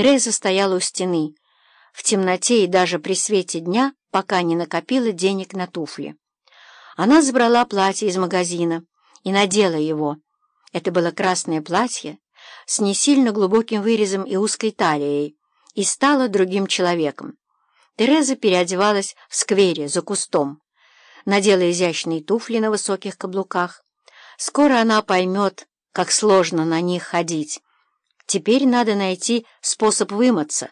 Тереза стояла у стены, в темноте и даже при свете дня, пока не накопила денег на туфли. Она забрала платье из магазина и надела его. Это было красное платье с не сильно глубоким вырезом и узкой талией, и стала другим человеком. Тереза переодевалась в сквере за кустом, надела изящные туфли на высоких каблуках. Скоро она поймет, как сложно на них ходить. Теперь надо найти способ вымыться,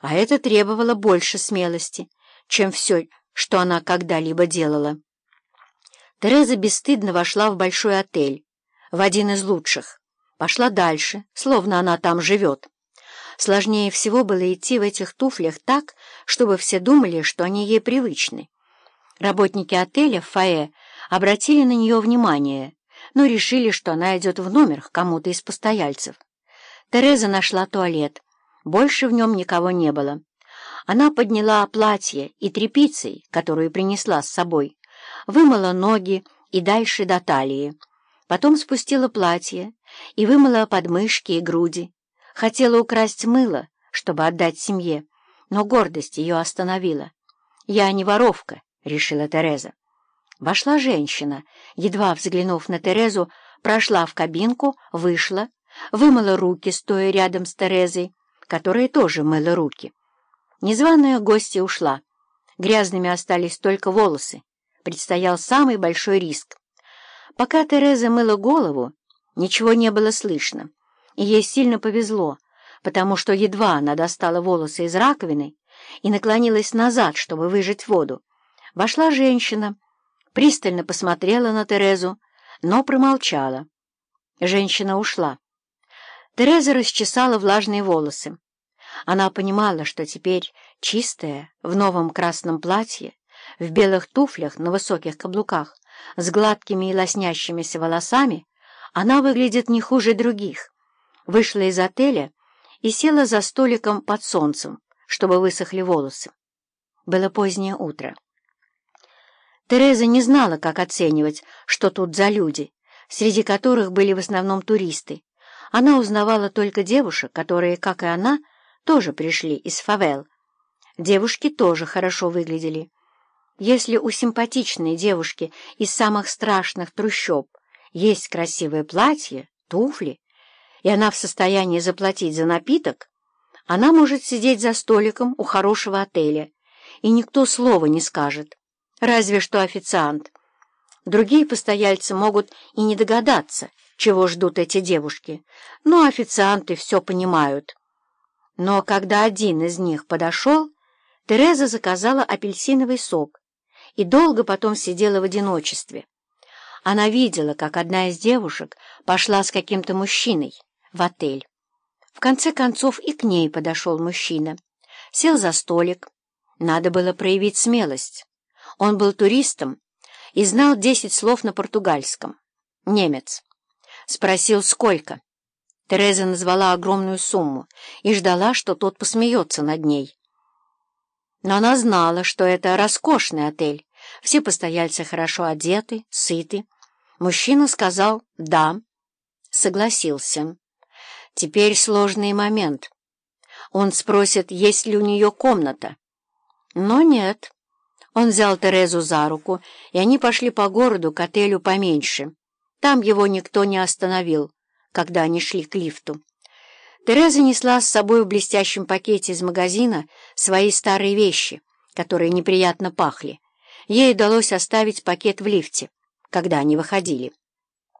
а это требовало больше смелости, чем все, что она когда-либо делала. Тереза бесстыдно вошла в большой отель, в один из лучших. Пошла дальше, словно она там живет. Сложнее всего было идти в этих туфлях так, чтобы все думали, что они ей привычны. Работники отеля в фойе обратили на нее внимание, но решили, что она идет в номер к кому-то из постояльцев. Тереза нашла туалет. Больше в нем никого не было. Она подняла платье и тряпицей, которую принесла с собой, вымыла ноги и дальше до талии. Потом спустила платье и вымыла подмышки и груди. Хотела украсть мыло, чтобы отдать семье, но гордость ее остановила. «Я не воровка», — решила Тереза. Вошла женщина, едва взглянув на Терезу, прошла в кабинку, вышла, вымыла руки, стоя рядом с Терезой, которая тоже мыла руки. Незваная гостья ушла. Грязными остались только волосы. Предстоял самый большой риск. Пока Тереза мыла голову, ничего не было слышно, и ей сильно повезло, потому что едва она достала волосы из раковины и наклонилась назад, чтобы выжать воду, вошла женщина, пристально посмотрела на Терезу, но промолчала. Женщина ушла. Тереза расчесала влажные волосы. Она понимала, что теперь чистая, в новом красном платье, в белых туфлях на высоких каблуках, с гладкими и лоснящимися волосами, она выглядит не хуже других. Вышла из отеля и села за столиком под солнцем, чтобы высохли волосы. Было позднее утро. Тереза не знала, как оценивать, что тут за люди, среди которых были в основном туристы, она узнавала только девушек, которые, как и она, тоже пришли из фавел. Девушки тоже хорошо выглядели. Если у симпатичной девушки из самых страшных трущоб есть красивое платье, туфли, и она в состоянии заплатить за напиток, она может сидеть за столиком у хорошего отеля, и никто слова не скажет, разве что официант. Другие постояльцы могут и не догадаться, чего ждут эти девушки, но официанты все понимают. Но когда один из них подошел, Тереза заказала апельсиновый сок и долго потом сидела в одиночестве. Она видела, как одна из девушек пошла с каким-то мужчиной в отель. В конце концов и к ней подошел мужчина. Сел за столик. Надо было проявить смелость. Он был туристом и знал десять слов на португальском. Немец. Спросил, сколько. Тереза назвала огромную сумму и ждала, что тот посмеется над ней. Но она знала, что это роскошный отель. Все постояльцы хорошо одеты, сыты. Мужчина сказал «да», согласился. Теперь сложный момент. Он спросит, есть ли у нее комната. Но нет. Он взял Терезу за руку, и они пошли по городу к отелю поменьше. Там его никто не остановил, когда они шли к лифту. Тереза несла с собой в блестящем пакете из магазина свои старые вещи, которые неприятно пахли. Ей удалось оставить пакет в лифте, когда они выходили.